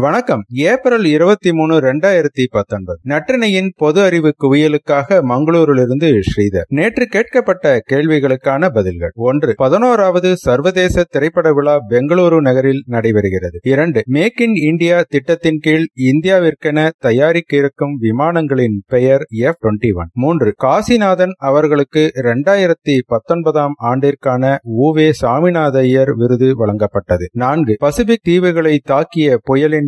வணக்கம். ஏப்ரல் இருபத்தி மூணு ரெண்டாயிரத்தி பத்தொன்பது. நற்றினையின் பொது அறிவு குவியலுக்காக மங்களூரிலிருந்து ஸ்ரீதர். நேற்று கேட்கப்பட்ட கேள்விகளுக்கான பதில்கள். ஒன்று பதினோராவது சர்வதேச திரைப்பட விழா பெங்களூரு நகரில் நடைபெறுகிறது. இரண்டு மேக் இன் இந்தியா திட்டத்தின் கீழ் இந்தியாவிற்கென தயாரிக்க இருக்கும் விமானங்களின் பெயர் எஃப் டுவெண்டி ஒன். மூன்று காசிநாதன் அவர்களுக்கு இரண்டாயிரத்தி பத்தொன்பதாம் ஆண்டிற்கான ஊவே சாமிநாதையர் விருது வழங்கப்பட்டது. நான்கு பசிபிக் தீவுகளை தாக்கிய புயலின்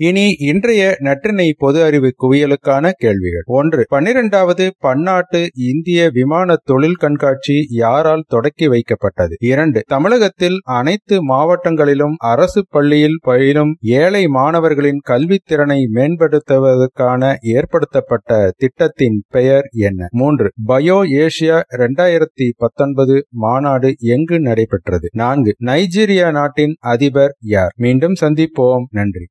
இனி இன்றைய நற்றினை பொது அறிவு குவியலுக்கான கேள்விகள். ஒன்று பன்னிரெண்டாவது பன்னாட்டு இந்திய விமான தொழில் கண்காட்சி யாரால் தொடக்கி வைக்கப்பட்டது? இரண்டு தமிழகத்தில் அனைத்து மாவட்டங்களிலும் அரசு பள்ளியில் பயிலும் ஏழை மாணவர்களின் கல்வித்திறனை மேம்படுத்துவதற்கான ஏற்படுத்தப்பட்ட திட்டத்தின் பெயர் என்ன? மூன்று பயோ ஏசியா இரண்டாயிரத்தி பத்தொன்பது மாநாடு எங்கு நடைபெற்றது? நான்கு நைஜீரியா நாட்டின் அதிபர் யார்? மீண்டும் சந்திப்போம். நன்றி.